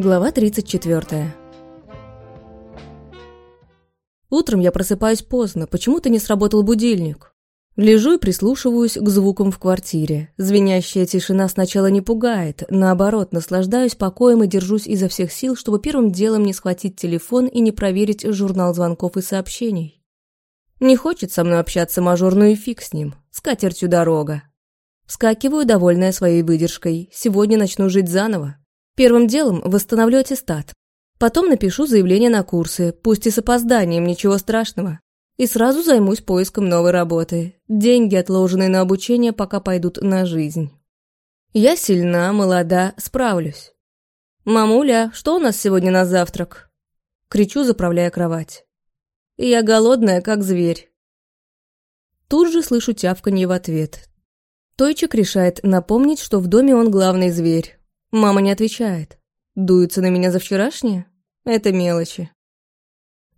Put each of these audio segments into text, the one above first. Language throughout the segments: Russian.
Глава 34 Утром я просыпаюсь поздно, почему-то не сработал будильник. Лежу и прислушиваюсь к звукам в квартире. Звенящая тишина сначала не пугает, наоборот, наслаждаюсь покоем и держусь изо всех сил, чтобы первым делом не схватить телефон и не проверить журнал звонков и сообщений. Не хочет со мной общаться мажорную фиг с ним. С катертью дорога. Вскакиваю, довольная своей выдержкой. Сегодня начну жить заново. Первым делом восстановлю аттестат. Потом напишу заявление на курсы, пусть и с опозданием, ничего страшного. И сразу займусь поиском новой работы. Деньги, отложенные на обучение, пока пойдут на жизнь. Я сильна, молода, справлюсь. «Мамуля, что у нас сегодня на завтрак?» Кричу, заправляя кровать. Я голодная, как зверь. Тут же слышу тявканье в ответ. Тойчик решает напомнить, что в доме он главный зверь. Мама не отвечает. Дуется на меня за вчерашнее? Это мелочи.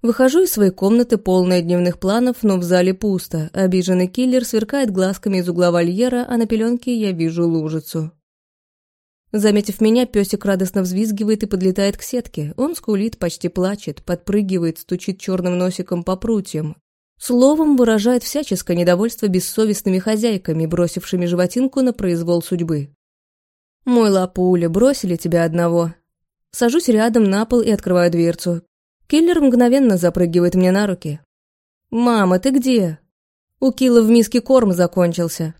Выхожу из своей комнаты, полной дневных планов, но в зале пусто. Обиженный киллер сверкает глазками из угла вольера, а на пеленке я вижу лужицу. Заметив меня, песик радостно взвизгивает и подлетает к сетке. Он скулит, почти плачет, подпрыгивает, стучит черным носиком по прутьям. Словом, выражает всяческое недовольство бессовестными хозяйками, бросившими животинку на произвол судьбы. «Мой лапуля, бросили тебя одного». Сажусь рядом на пол и открываю дверцу. Киллер мгновенно запрыгивает мне на руки. «Мама, ты где?» У Килла в миске корм закончился.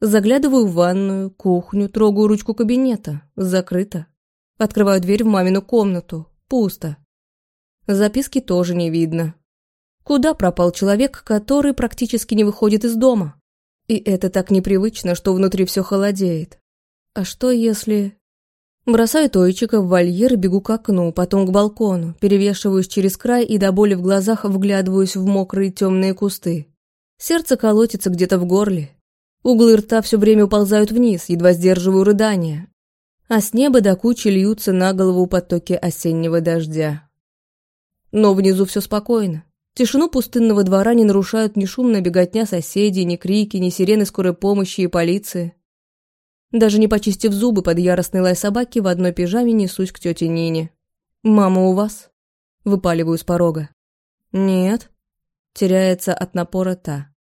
Заглядываю в ванную, кухню, трогаю ручку кабинета. Закрыто. Открываю дверь в мамину комнату. Пусто. Записки тоже не видно. Куда пропал человек, который практически не выходит из дома? И это так непривычно, что внутри все холодеет. А что если... Бросаю Тойчика в вольер бегу к окну, потом к балкону, перевешиваюсь через край и до боли в глазах вглядываюсь в мокрые темные кусты. Сердце колотится где-то в горле. Углы рта все время уползают вниз, едва сдерживаю рыдания. А с неба до кучи льются на голову потоки осеннего дождя. Но внизу все спокойно. Тишину пустынного двора не нарушают ни шумная беготня соседей, ни крики, ни сирены скорой помощи и полиции. Даже не почистив зубы под яростный лай собаки, в одной пижаме несусь к тете Нине. «Мама у вас?» Выпаливаю с порога. «Нет». Теряется от напора та.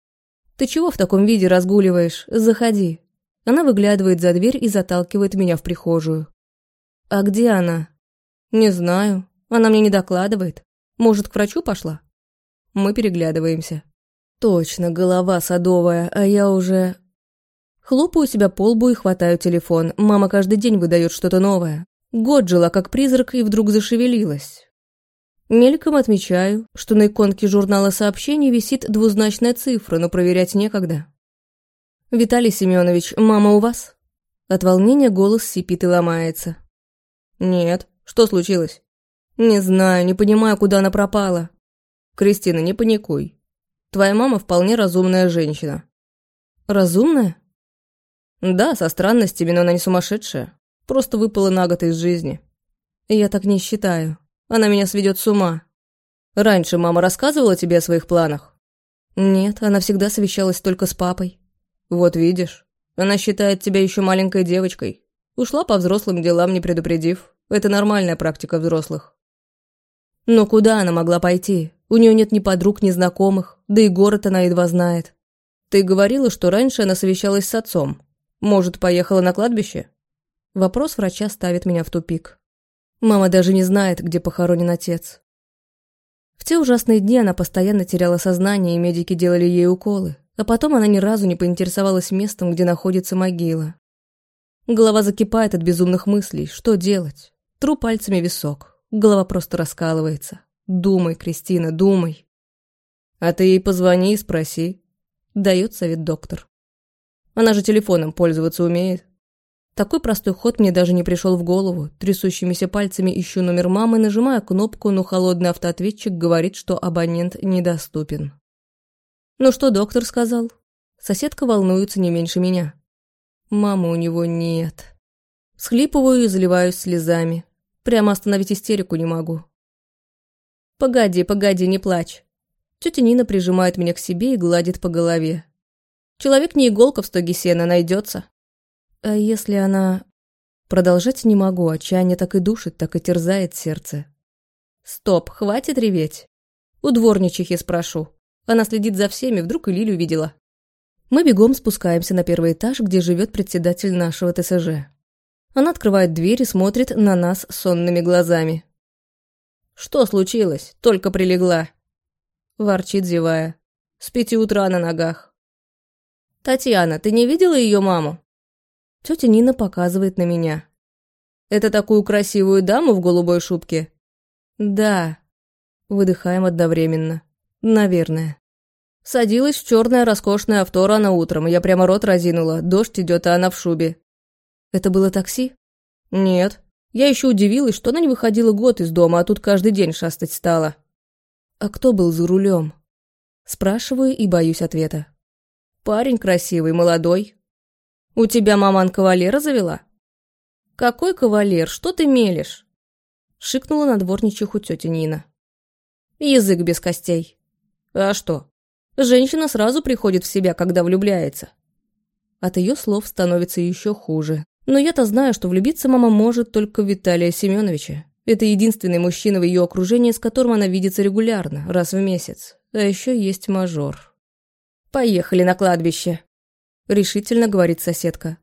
«Ты чего в таком виде разгуливаешь? Заходи». Она выглядывает за дверь и заталкивает меня в прихожую. «А где она?» «Не знаю. Она мне не докладывает. Может, к врачу пошла?» Мы переглядываемся. «Точно, голова садовая, а я уже...» Хлопаю себя по лбу и хватаю телефон. Мама каждый день выдает что-то новое. Год жила как призрак и вдруг зашевелилась. Мельком отмечаю, что на иконке журнала сообщений висит двузначная цифра, но проверять некогда. «Виталий Семенович, мама у вас?» От волнения голос сипит и ломается. «Нет. Что случилось?» «Не знаю, не понимаю, куда она пропала». «Кристина, не паникуй. Твоя мама вполне разумная женщина». «Разумная?» Да, со странностями, но она не сумасшедшая. Просто выпала на год из жизни. Я так не считаю. Она меня сведет с ума. Раньше мама рассказывала тебе о своих планах? Нет, она всегда совещалась только с папой. Вот видишь, она считает тебя еще маленькой девочкой. Ушла по взрослым делам, не предупредив. Это нормальная практика взрослых. Но куда она могла пойти? У нее нет ни подруг, ни знакомых, да и город она едва знает. Ты говорила, что раньше она совещалась с отцом. Может, поехала на кладбище? Вопрос врача ставит меня в тупик. Мама даже не знает, где похоронен отец. В те ужасные дни она постоянно теряла сознание, и медики делали ей уколы, а потом она ни разу не поинтересовалась местом, где находится могила. Голова закипает от безумных мыслей. Что делать? Тру пальцами висок. Голова просто раскалывается. Думай, Кристина, думай. А ты ей позвони и спроси. Дает совет доктор. Она же телефоном пользоваться умеет. Такой простой ход мне даже не пришел в голову. Трясущимися пальцами ищу номер мамы, нажимая кнопку, но холодный автоответчик говорит, что абонент недоступен. «Ну что доктор сказал?» Соседка волнуется не меньше меня. Мамы у него нет. Схлипываю и заливаюсь слезами. Прямо остановить истерику не могу. «Погоди, погоди, не плачь». Тетя Нина прижимает меня к себе и гладит по голове. Человек не иголка в стоге сена найдется. А если она... Продолжать не могу, отчаяние так и душит, так и терзает сердце. Стоп, хватит реветь. У дворничихи спрошу. Она следит за всеми, вдруг и Лилю видела. Мы бегом спускаемся на первый этаж, где живет председатель нашего ТСЖ. Она открывает дверь и смотрит на нас сонными глазами. «Что случилось? Только прилегла». Ворчит, зевая. С пяти утра на ногах. «Татьяна, ты не видела ее маму?» Тетя Нина показывает на меня. «Это такую красивую даму в голубой шубке?» «Да». Выдыхаем одновременно. «Наверное». Садилась в черное роскошное авто рано утром, я прямо рот разинула, дождь идет, а она в шубе. Это было такси? Нет. Я еще удивилась, что она не выходила год из дома, а тут каждый день шастать стала. А кто был за рулем? Спрашиваю и боюсь ответа. Парень красивый, молодой. У тебя маман кавалера завела? Какой кавалер? Что ты мелешь? Шикнула на дворничиху тетя Нина. Язык без костей. А что? Женщина сразу приходит в себя, когда влюбляется. От ее слов становится еще хуже. Но я-то знаю, что влюбиться мама может только в Виталия Семеновича. Это единственный мужчина в ее окружении, с которым она видится регулярно, раз в месяц. А еще есть мажор. «Поехали на кладбище», — решительно говорит соседка.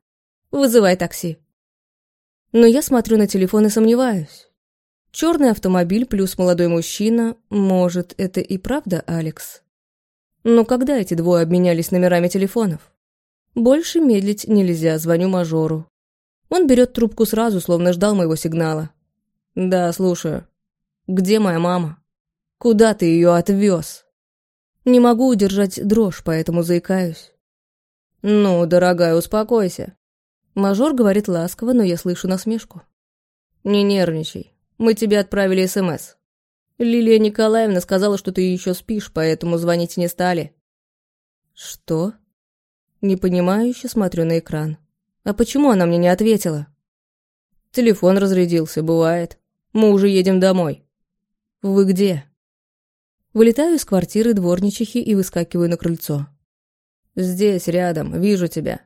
«Вызывай такси». Но я смотрю на телефон и сомневаюсь. Черный автомобиль плюс молодой мужчина, может, это и правда Алекс? Но когда эти двое обменялись номерами телефонов? Больше медлить нельзя, звоню мажору. Он берет трубку сразу, словно ждал моего сигнала. «Да, слушаю. Где моя мама? Куда ты ее отвез?» Не могу удержать дрожь, поэтому заикаюсь. «Ну, дорогая, успокойся». Мажор говорит ласково, но я слышу насмешку. «Не нервничай. Мы тебе отправили СМС. Лилия Николаевна сказала, что ты еще спишь, поэтому звонить не стали». «Что?» Непонимающе смотрю на экран. «А почему она мне не ответила?» «Телефон разрядился, бывает. Мы уже едем домой». «Вы где?» Вылетаю из квартиры дворничихи и выскакиваю на крыльцо. «Здесь, рядом, вижу тебя.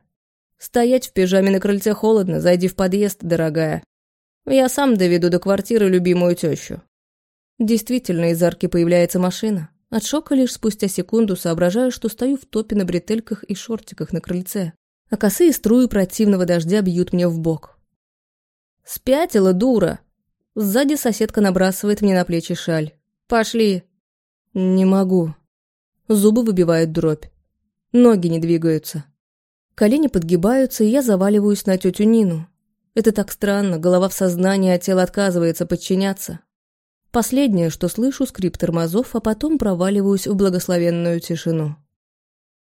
Стоять в пижаме на крыльце холодно, зайди в подъезд, дорогая. Я сам доведу до квартиры любимую тещу». Действительно, из арки появляется машина. От шока лишь спустя секунду соображаю, что стою в топе на бретельках и шортиках на крыльце, а косые струи противного дождя бьют мне в бок. «Спятила, дура!» Сзади соседка набрасывает мне на плечи шаль. «Пошли!» «Не могу». Зубы выбивают дробь. Ноги не двигаются. Колени подгибаются, и я заваливаюсь на тетю Нину. Это так странно, голова в сознании, а тело отказывается подчиняться. Последнее, что слышу, скрип тормозов, а потом проваливаюсь в благословенную тишину.